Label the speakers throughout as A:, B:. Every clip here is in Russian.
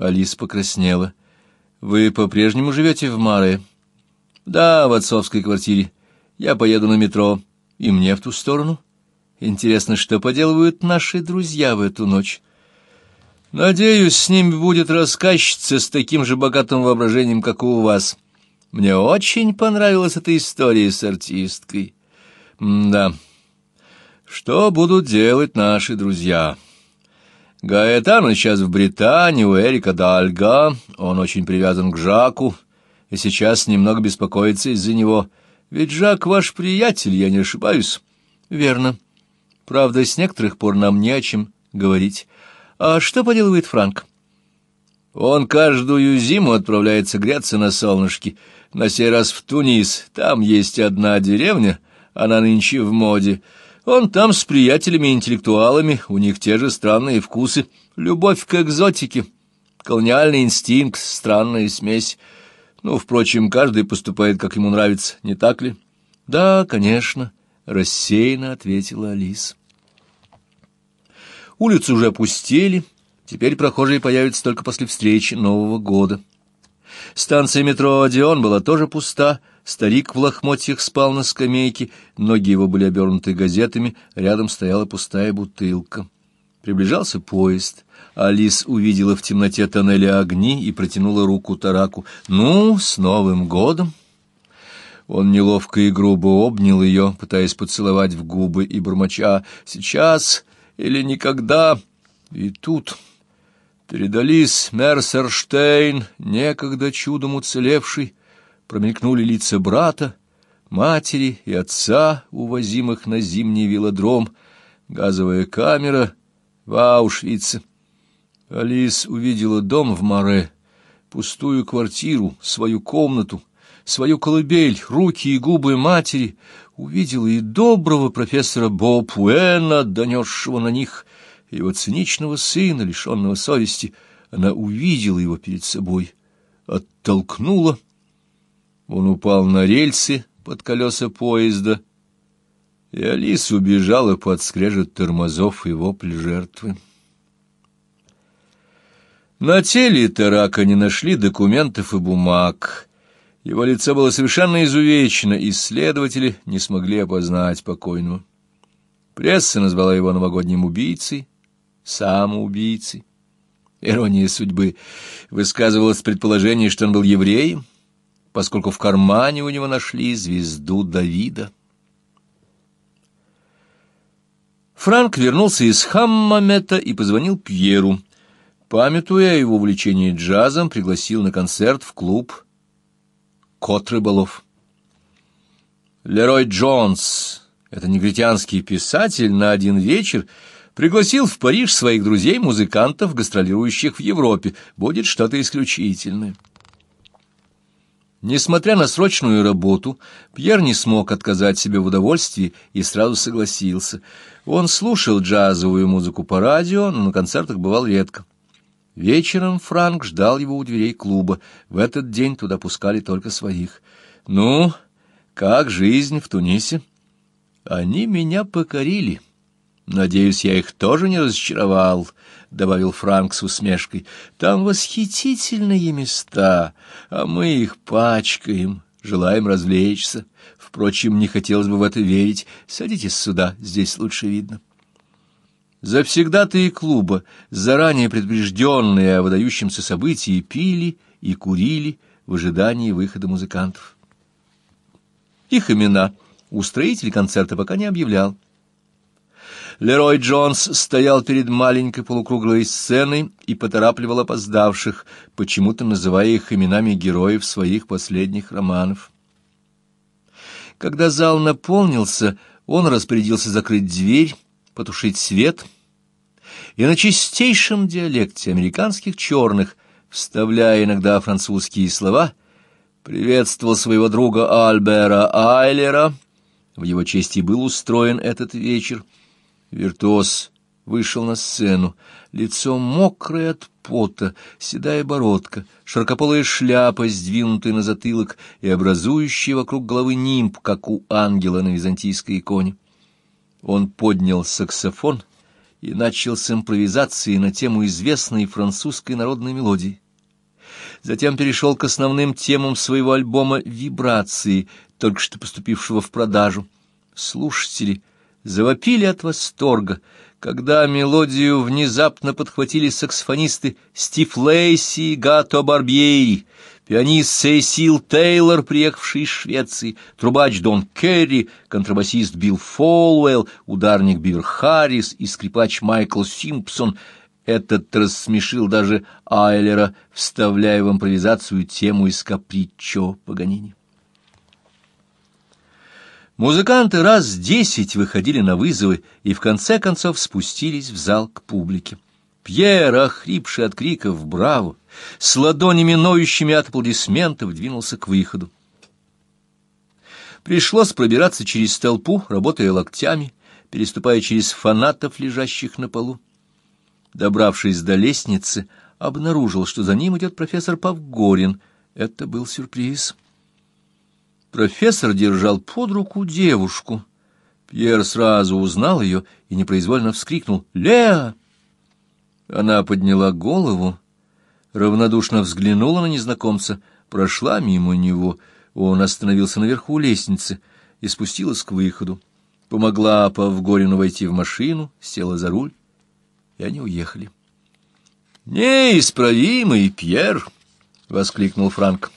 A: Алиса покраснела. «Вы по-прежнему живете в Маре?» «Да, в отцовской квартире. Я поеду на метро. И мне в ту сторону. Интересно, что поделывают наши друзья в эту ночь?» «Надеюсь, с ними будет рассказчица с таким же богатым воображением, как у вас. Мне очень понравилась эта история с артисткой. М да. Что будут делать наши друзья?» Гаэтано сейчас в Британии, у Эрика Дальга. Он очень привязан к Жаку и сейчас немного беспокоится из-за него. Ведь Жак ваш приятель, я не ошибаюсь. Верно. Правда, с некоторых пор нам не о чем говорить. А что поделывает Франк? Он каждую зиму отправляется греться на солнышке. На сей раз в Тунис. Там есть одна деревня, она нынче в моде. Он там с приятелями-интеллектуалами, у них те же странные вкусы, любовь к экзотике, колониальный инстинкт, странная смесь. Ну, впрочем, каждый поступает, как ему нравится, не так ли? — Да, конечно, — рассеянно ответила Алис. Улицы уже опустели, теперь прохожие появятся только после встречи Нового года. Станция метро «Одеон» была тоже пуста, Старик в лохмотьях спал на скамейке, ноги его были обернуты газетами, рядом стояла пустая бутылка. Приближался поезд. Алис увидела в темноте тоннеля огни и протянула руку Тараку. «Ну, с Новым годом!» Он неловко и грубо обнял ее, пытаясь поцеловать в губы и бормоча «Сейчас или никогда!» И тут передались Мерсерштейн, некогда чудом уцелевший, промелькнули лица брата, матери и отца, увозимых на зимний велодром, газовая камера в Аушвице. Алис увидела дом в Море, пустую квартиру, свою комнату, свою колыбель, руки и губы матери, увидела и доброго профессора Бопуэна, донесшего на них, его циничного сына, лишенного совести. Она увидела его перед собой, оттолкнула — он упал на рельсы под колеса поезда, и Алиса убежала под скрежет тормозов и вопль жертвы. На теле Тарака не нашли документов и бумаг. Его лицо было совершенно изувечено, и следователи не смогли опознать покойного. Пресса назвала его новогодним убийцей, самоубийцей. Ирония судьбы высказывалось предположение, что он был евреем, поскольку в кармане у него нашли звезду Давида. Франк вернулся из Хаммамета и позвонил Пьеру. Памятуя о его увлечении джазом, пригласил на концерт в клуб «Кот рыболов». Лерой Джонс, это негритянский писатель, на один вечер пригласил в Париж своих друзей-музыкантов, гастролирующих в Европе. Будет что-то исключительное. Несмотря на срочную работу, Пьер не смог отказать себе в удовольствии и сразу согласился. Он слушал джазовую музыку по радио, но на концертах бывал редко. Вечером Франк ждал его у дверей клуба. В этот день туда пускали только своих. «Ну, как жизнь в Тунисе?» «Они меня покорили. Надеюсь, я их тоже не разочаровал». — добавил Франк с усмешкой. — Там восхитительные места, а мы их пачкаем, желаем развлечься. Впрочем, не хотелось бы в это верить. Садитесь сюда, здесь лучше видно. Завсегда-то клуба, заранее предупрежденные о выдающемся событии, пили и курили в ожидании выхода музыкантов. Их имена устроитель концерта пока не объявлял. Лерой Джонс стоял перед маленькой полукруглой сценой и поторапливал опоздавших, почему-то называя их именами героев своих последних романов. Когда зал наполнился, он распорядился закрыть дверь, потушить свет, и на чистейшем диалекте американских черных, вставляя иногда французские слова, приветствовал своего друга Альбера Айлера. В его честь был устроен этот вечер — Виртуоз вышел на сцену, лицо мокрое от пота, седая бородка, широкополая шляпа, сдвинутая на затылок и образующая вокруг головы нимб, как у ангела на византийской иконе. Он поднял саксофон и начал с импровизации на тему известной французской народной мелодии. Затем перешел к основным темам своего альбома «Вибрации», только что поступившего в продажу. Слушатели завопили от восторга, когда мелодию внезапно подхватили саксофонисты Стив Лейси и Гато Барбьери, пианист Сесил Тейлор, приехавший из Швеции, трубач Дон Керри, контрабасист Билл Фолуэлл, ударник Бивер Харрис и скрипач Майкл Симпсон. Этот рассмешил даже Айлера, вставляя в импровизацию тему из капричо Паганини. Музыканты раз десять выходили на вызовы и в конце концов спустились в зал к публике. Пьер, охрипший от криков «Браво!», с ладонями ноющими от аплодисментов, двинулся к выходу. Пришлось пробираться через толпу, работая локтями, переступая через фанатов, лежащих на полу. Добравшись до лестницы, обнаружил, что за ним идет профессор Павгорин. Это был сюрприз. Профессор держал под руку девушку. Пьер сразу узнал ее и непроизвольно вскрикнул «Леа!». Она подняла голову, равнодушно взглянула на незнакомца, прошла мимо него. Он остановился наверху лестницы и спустилась к выходу. Помогла Павгорину войти в машину, села за руль, и они уехали. «Неисправимый Пьер!» — воскликнул Франк.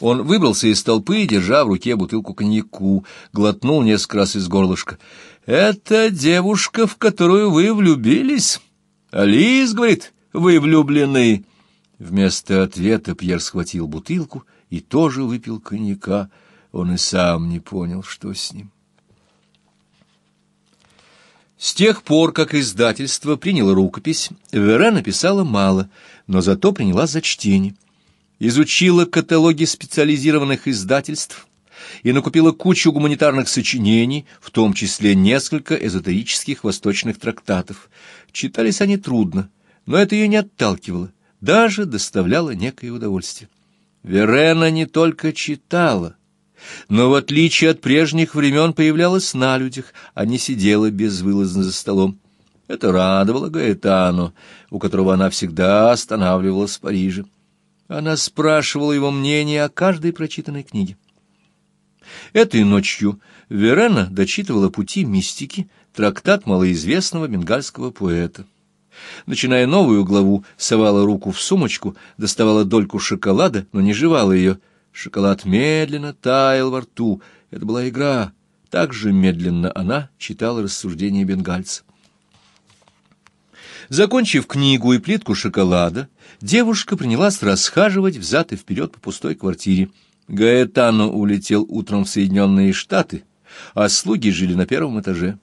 A: Он выбрался из толпы, держа в руке бутылку коньяку, глотнул несколько раз из горлышка. «Это девушка, в которую вы влюбились?» «Алис, — говорит, — вы влюблены». Вместо ответа Пьер схватил бутылку и тоже выпил коньяка. Он и сам не понял, что с ним. С тех пор, как издательство приняло рукопись, Вере написала мало, но зато приняла за чтение изучила каталоги специализированных издательств и накупила кучу гуманитарных сочинений, в том числе несколько эзотерических восточных трактатов. Читались они трудно, но это ее не отталкивало, даже доставляло некое удовольствие. Верена не только читала, но в отличие от прежних времен появлялась на людях, а не сидела безвылазно за столом. Это радовало Гаэтану, у которого она всегда останавливалась в Париже. Она спрашивала его мнение о каждой прочитанной книге. Этой ночью Верена дочитывала «Пути мистики», трактат малоизвестного бенгальского поэта. Начиная новую главу, совала руку в сумочку, доставала дольку шоколада, но не жевала ее. Шоколад медленно таял во рту. Это была игра. Так же медленно она читала рассуждения бенгальца. Закончив книгу и плитку шоколада, девушка принялась расхаживать взад и вперед по пустой квартире. Гаэтано улетел утром в Соединенные Штаты, а слуги жили на первом этаже.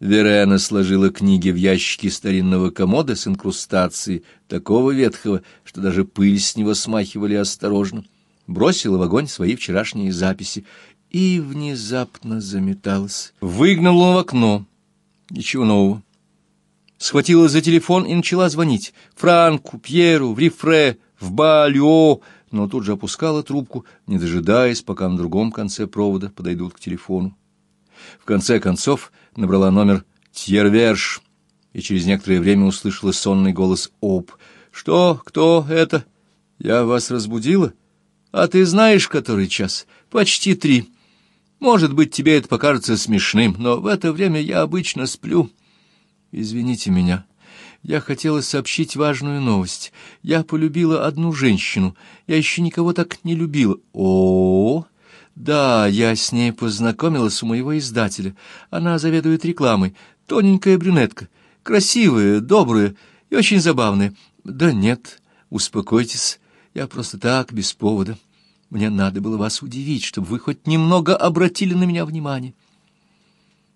A: Верена сложила книги в ящике старинного комода с инкрустацией, такого ветхого, что даже пыль с него смахивали осторожно, бросила в огонь свои вчерашние записи и внезапно заметалась. Выгнала в окно. Ничего нового схватила за телефон и начала звонить. Франку, Пьеру, в Рифре, в Балио, но тут же опускала трубку, не дожидаясь, пока на другом конце провода подойдут к телефону. В конце концов набрала номер Тьерверш и через некоторое время услышала сонный голос Об. «Что? Кто это? Я вас разбудила? А ты знаешь, который час? Почти три. Может быть, тебе это покажется смешным, но в это время я обычно сплю». Извините меня. Я хотела сообщить важную новость. Я полюбила одну женщину. Я еще никого так не любила. О, да, я с ней познакомилась у моего издателя. Она заведует рекламой. Тоненькая брюнетка, красивая, добрая и очень забавная. Да нет, успокойтесь. Я просто так без повода. Мне надо было вас удивить, чтобы вы хоть немного обратили на меня внимание.